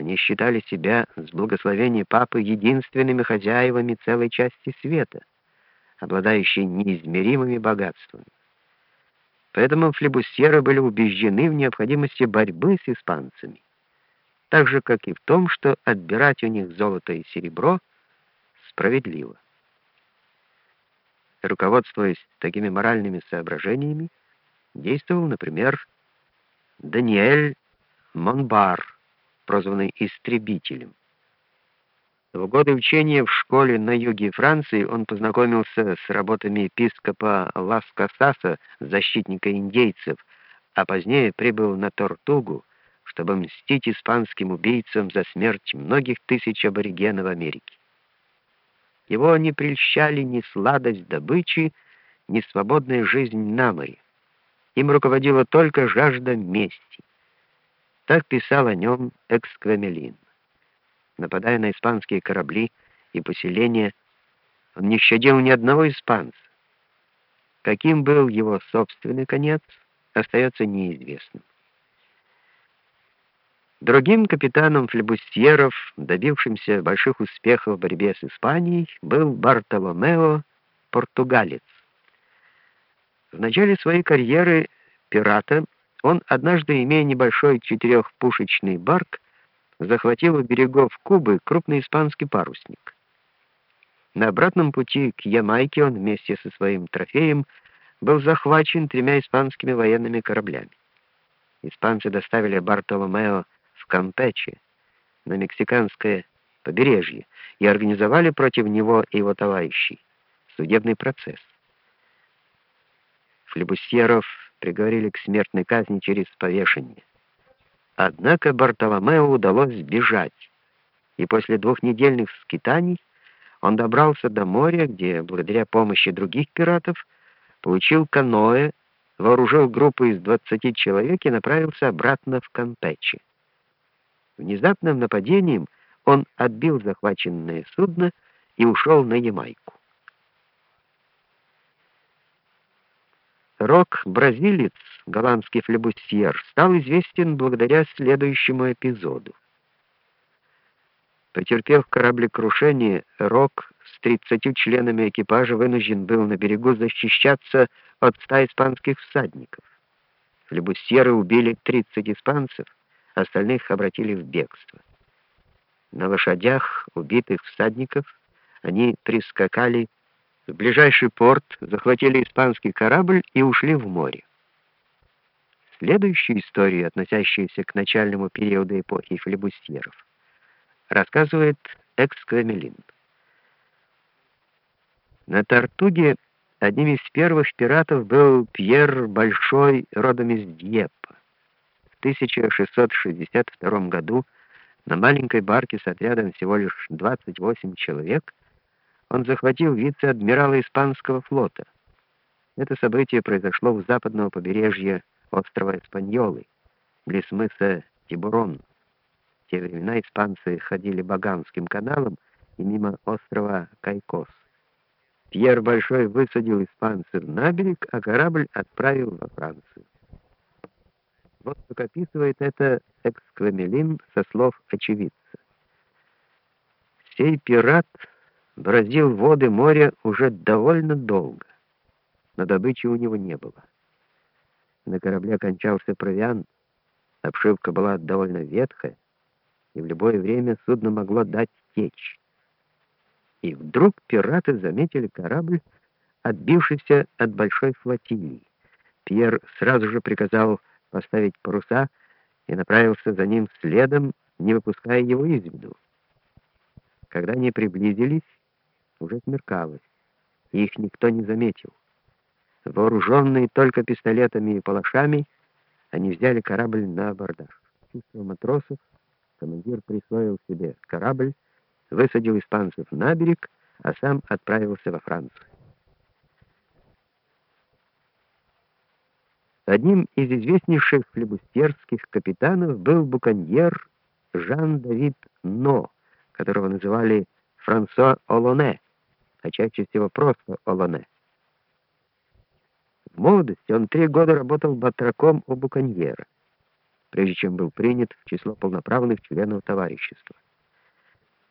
Они считали себя с благословения папы единственными хозяевами целой части света, обладающей неизмеримыми богатствами. Поэтому флебусьеры были убеждены в необходимости борьбы с испанцами, так же, как и в том, что отбирать у них золото и серебро справедливо. Руководствуясь такими моральными соображениями, действовал, например, Даниэль Монбар, прозванный «Истребителем». В годы учения в школе на юге Франции он познакомился с работами епископа Лас Касаса, защитника индейцев, а позднее прибыл на Тортугу, чтобы мстить испанским убийцам за смерть многих тысяч аборигенов Америки. Его не прельщали ни сладость добычи, ни свободная жизнь на море. Им руководила только жажда мести. Так писал о нем Эксквемелин. Нападая на испанские корабли и поселения, он не щадил ни одного испанца. Каким был его собственный конец, остается неизвестным. Другим капитаном флебустьеров, добившимся больших успехов в борьбе с Испанией, был Бартоломео Португалец. В начале своей карьеры пирата он однажды, имея небольшой четырехпушечный барк, захватил у берегов Кубы крупный испанский парусник. На обратном пути к Ямайке он вместе со своим трофеем был захвачен тремя испанскими военными кораблями. Испанцы доставили Бартоломео в Кампече, на мексиканское побережье, и организовали против него и его товарищей судебный процесс. Флебусьеров приговорили к смертной казни через повешение. Однако Бартоломео удалось сбежать, и после двухнедельных скитаний он добрался до моря, где, благодаря помощи других пиратов, получил каноэ, вооружил группу из 20 человек и направился обратно в Кампече. Внезапным нападением он отбил захваченное судно и ушел на Ямайку. Рок-бразилец, голландский флебустьер, стал известен благодаря следующему эпизоду. Потерпев кораблекрушение, Рок с 30 членами экипажа вынужден был на берегу защищаться от ста испанских всадников. Флебустьеры убили 30 испанцев, остальных обратили в бегство. На лошадях убитых всадников они прискакали в ближайший порт, захватили испанский корабль и ушли в море. Следующую историю, относящуюся к начальному периоду эпохи флебустьеров, рассказывает Эксквемелин. На Тартуге одним из первых пиратов был Пьер Большой, родом из Дьеппа. В 1662 году на маленькой барке с отрядом всего лишь 28 человек он захватил вице-адмирала испанского флота. Это событие произошло у западного побережья острова Эспаньолы, близ мыса Тибурон. В те времена испанцы ходили Баганским каналом и мимо острова Кайкос. Пьер Большой высадил испанцев на берег, а корабль отправил во Францию. Вот как описывает это Эксквемелин со слов очевидца. Сей пират бороздил воды моря уже довольно долго, но добычи у него не было. На корабле кончался провиант, обшивка была довольно ветхая, и в любое время судно могло дать течь. И вдруг пираты заметили корабль, отбившийся от большой флотилии. Пьер сразу же приказал поставить паруса и направился за ним следом, не выпуская его из виду. Когда они приблизились, уже смеркалось, их никто не заметил. Вооруженные только пистолетами и палашами, они взяли корабль на абордаж. Чувство матросов, командир присвоил себе корабль, высадил испанцев на берег, а сам отправился во Францию. Одним из известнейших флебустерских капитанов был буконьер Жан-Давид Но, которого называли Франсуа Олоне а чаще всего просто Олоне. В молодости он три года работал батраком у буконьера. прежде чем был принят в число полноправных членов товарищества.